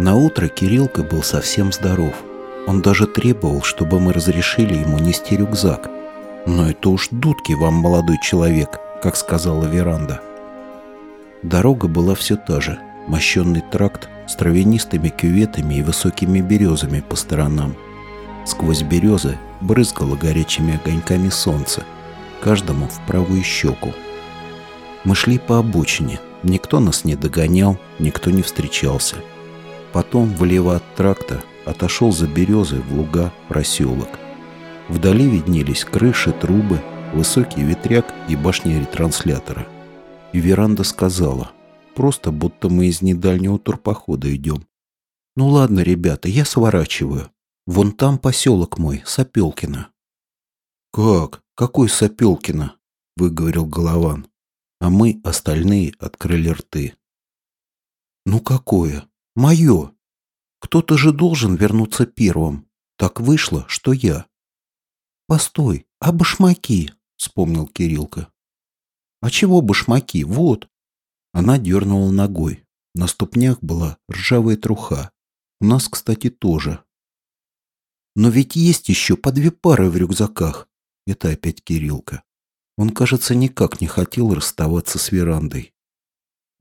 На утро Кириллка был совсем здоров. Он даже требовал, чтобы мы разрешили ему нести рюкзак. «Но это уж дудки вам, молодой человек», как сказала веранда. Дорога была все та же. Мощенный тракт с травянистыми кюветами и высокими березами по сторонам. Сквозь березы брызгало горячими огоньками солнце, каждому в правую щеку. Мы шли по обочине. Никто нас не догонял, никто не встречался. Потом влево от тракта отошел за березы в луга проселок. Вдали виднелись крыши, трубы, высокий ветряк и башня ретранслятора. И веранда сказала, просто будто мы из недальнего турпохода идем. «Ну ладно, ребята, я сворачиваю. Вон там поселок мой, Сапелкино». «Как? Какой Сапелкино?» — выговорил Голован. А мы, остальные, открыли рты. «Ну какое? Мое! Кто-то же должен вернуться первым. Так вышло, что я». «Постой, а башмаки?» — вспомнил Кириллка. «А чего башмаки? Вот!» Она дернула ногой. На ступнях была ржавая труха. У нас, кстати, тоже. Но ведь есть еще по две пары в рюкзаках. Это опять Кириллка. Он, кажется, никак не хотел расставаться с верандой.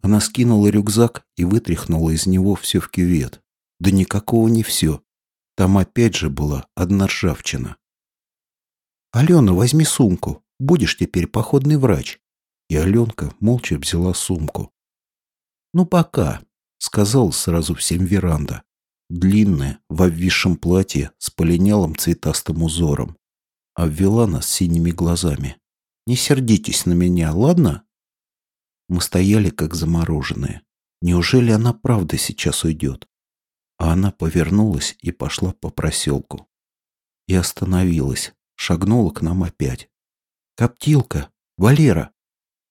Она скинула рюкзак и вытряхнула из него все в кювет. Да никакого не все. Там опять же была одна ржавчина. «Алена, возьми сумку. Будешь теперь походный врач». И Аленка молча взяла сумку. «Ну, пока», — сказал сразу всем веранда. Длинная, в обвисшем платье с полинялым цветастым узором. Обвела нас синими глазами. «Не сердитесь на меня, ладно?» Мы стояли как замороженные. Неужели она правда сейчас уйдет? А она повернулась и пошла по проселку. И остановилась, шагнула к нам опять. «Коптилка! Валера!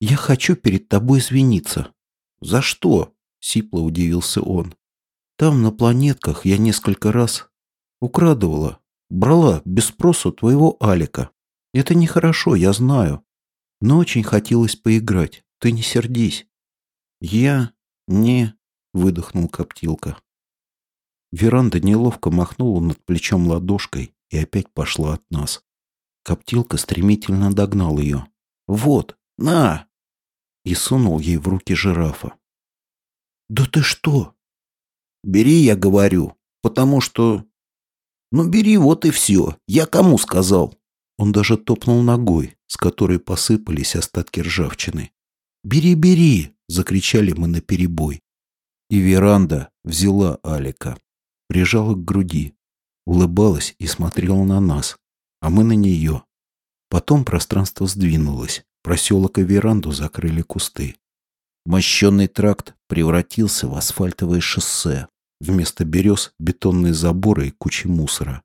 Я хочу перед тобой извиниться!» «За что?» — сипло удивился он. «Там, на планетках, я несколько раз украдывала, брала без спросу твоего Алика. Это нехорошо, я знаю. Но очень хотелось поиграть. Ты не сердись». «Я не...» — выдохнул Коптилка. Веранда неловко махнула над плечом ладошкой и опять пошла от нас. Коптилка стремительно догнал ее. «Вот, на!» и сунул ей в руки жирафа. «Да ты что?» «Бери, я говорю, потому что...» «Ну бери, вот и все. Я кому сказал?» Он даже топнул ногой, с которой посыпались остатки ржавчины. «Бери, бери!» — закричали мы наперебой. И веранда взяла Алика, прижала к груди, улыбалась и смотрела на нас, а мы на нее. Потом пространство сдвинулось, проселок и веранду закрыли кусты. Мощенный тракт превратился в асфальтовое шоссе. Вместо берез — бетонные заборы и кучи мусора.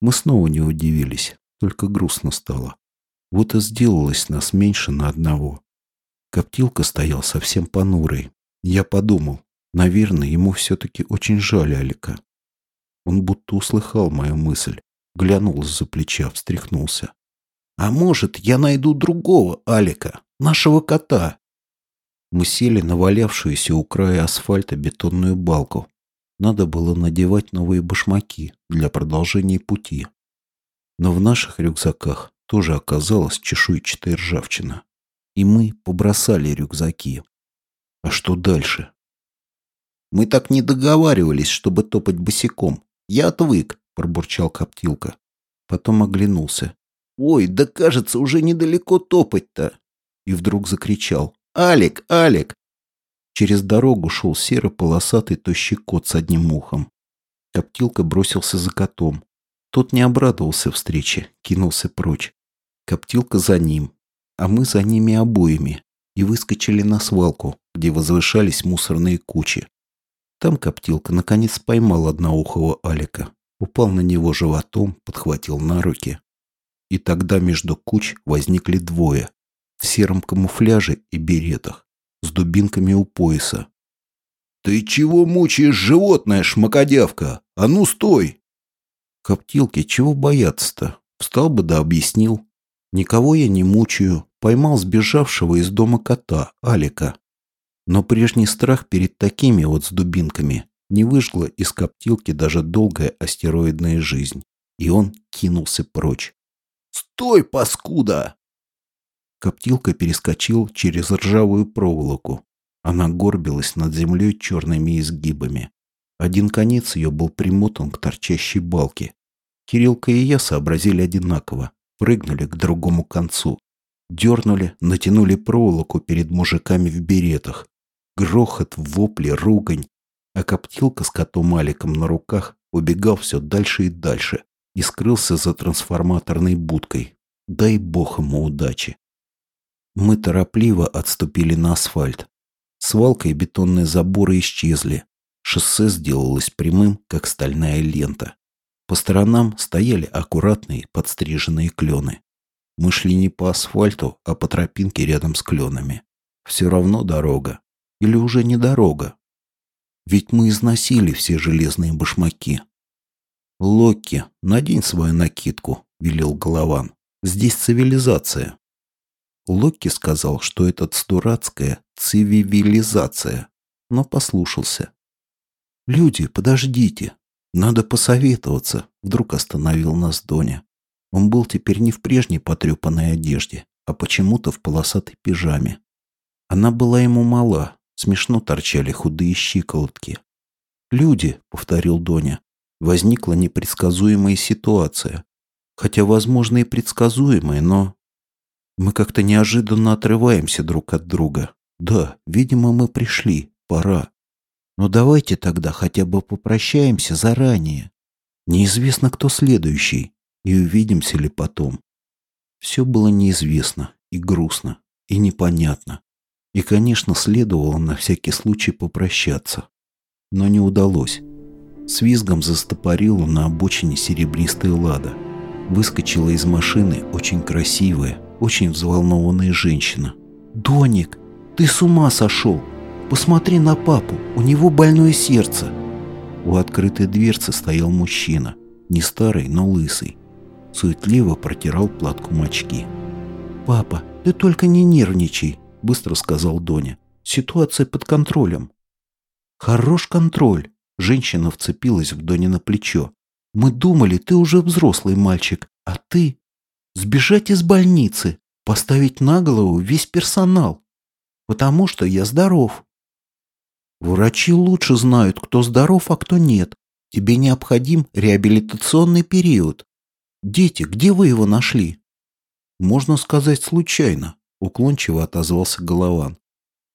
Мы снова не удивились, только грустно стало. Вот и сделалось нас меньше на одного. Коптилка стоял совсем понурый. Я подумал, наверное, ему все-таки очень жаль Алика. Он будто услыхал мою мысль, глянул из-за плеча, встряхнулся. «А может, я найду другого Алика, нашего кота?» Мы сели на валявшуюся у края асфальта бетонную балку. Надо было надевать новые башмаки для продолжения пути. Но в наших рюкзаках тоже оказалась чешуйчатая ржавчина. И мы побросали рюкзаки. А что дальше? Мы так не договаривались, чтобы топать босиком. Я отвык, пробурчал Коптилка. Потом оглянулся. Ой, да кажется, уже недалеко топать-то. И вдруг закричал. «Алик! Алик!» Через дорогу шел серо-полосатый тощий кот с одним ухом. Коптилка бросился за котом. Тот не обрадовался встрече, кинулся прочь. Коптилка за ним, а мы за ними обоими, и выскочили на свалку, где возвышались мусорные кучи. Там Коптилка наконец поймал одноухого Алика, упал на него животом, подхватил на руки. И тогда между куч возникли двое, в сером камуфляже и беретах, с дубинками у пояса. «Ты чего мучаешь животное, шмакодявка? А ну, стой!» Коптилки, чего бояться-то? Встал бы да объяснил. Никого я не мучаю. Поймал сбежавшего из дома кота, Алика. Но прежний страх перед такими вот с дубинками не выжгла из коптилки даже долгая астероидная жизнь, и он кинулся прочь. «Стой, паскуда!» Коптилка перескочил через ржавую проволоку. Она горбилась над землей черными изгибами. Один конец ее был примотан к торчащей балке. Кириллка и я сообразили одинаково, прыгнули к другому концу. Дернули, натянули проволоку перед мужиками в беретах. Грохот, вопли, ругань. А коптилка с котом Аликом на руках убегал все дальше и дальше и скрылся за трансформаторной будкой. Дай бог ему удачи. Мы торопливо отступили на асфальт. Свалка и бетонные заборы исчезли. Шоссе сделалось прямым, как стальная лента. По сторонам стояли аккуратные подстриженные клены. Мы шли не по асфальту, а по тропинке рядом с кленами. Все равно дорога. Или уже не дорога. Ведь мы износили все железные башмаки. «Локки, надень свою накидку», — велел Голован. «Здесь цивилизация». Локки сказал, что это дурацкая цивилизация, но послушался. «Люди, подождите. Надо посоветоваться», — вдруг остановил нас Доня. Он был теперь не в прежней потрепанной одежде, а почему-то в полосатой пижаме. Она была ему мала, смешно торчали худые щиколотки. «Люди», — повторил Доня, — возникла непредсказуемая ситуация. Хотя, возможно, и предсказуемая, но мы как-то неожиданно отрываемся друг от друга. Да, видимо, мы пришли. Пора. Но давайте тогда хотя бы попрощаемся заранее. Неизвестно, кто следующий, и увидимся ли потом. Все было неизвестно и грустно, и непонятно. И, конечно, следовало на всякий случай попрощаться. Но не удалось. С визгом застопорила на обочине серебристая лада. Выскочила из машины очень красивая, очень взволнованная женщина. «Доник, ты с ума сошел! Посмотри на папу, у него больное сердце!» У открытой дверцы стоял мужчина, не старый, но лысый. Суетливо протирал платком очки. «Папа, ты только не нервничай», — быстро сказал Доня. «Ситуация под контролем». «Хорош контроль», — женщина вцепилась в Доне на плечо. «Мы думали, ты уже взрослый мальчик, а ты...» Сбежать из больницы, поставить на голову весь персонал. Потому что я здоров. Врачи лучше знают, кто здоров, а кто нет. Тебе необходим реабилитационный период. Дети, где вы его нашли? Можно сказать случайно, уклончиво отозвался Голован.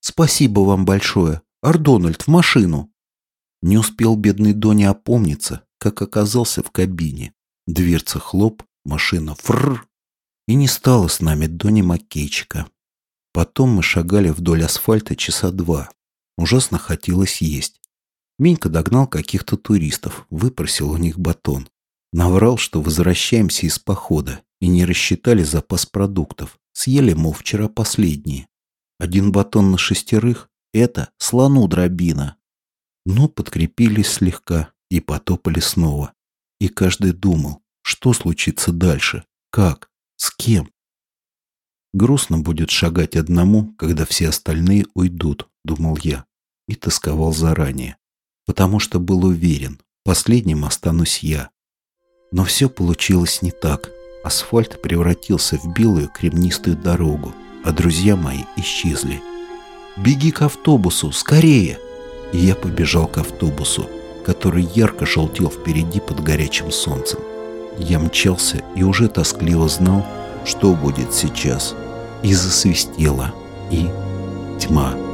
Спасибо вам большое. Ардональд, в машину. Не успел бедный Дони опомниться, как оказался в кабине. Дверца хлоп, машина фрр, и не стало с нами Дони Маккейчика. Потом мы шагали вдоль асфальта часа два. Ужасно хотелось есть. Минька догнал каких-то туристов, выпросил у них батон. Наврал, что возвращаемся из похода, и не рассчитали запас продуктов. Съели, мол, вчера последние. Один батон на шестерых — это слону дробина. Ну, подкрепились слегка и потопали снова. И каждый думал, что случится дальше, как. С кем? Грустно будет шагать одному, когда все остальные уйдут, думал я, и тосковал заранее, потому что был уверен, последним останусь я. Но все получилось не так. Асфальт превратился в белую кремнистую дорогу, а друзья мои исчезли. «Беги к автобусу, скорее!» И я побежал к автобусу, который ярко желтел впереди под горячим солнцем. Я мчался и уже тоскливо знал, что будет сейчас. И засвистело, и тьма.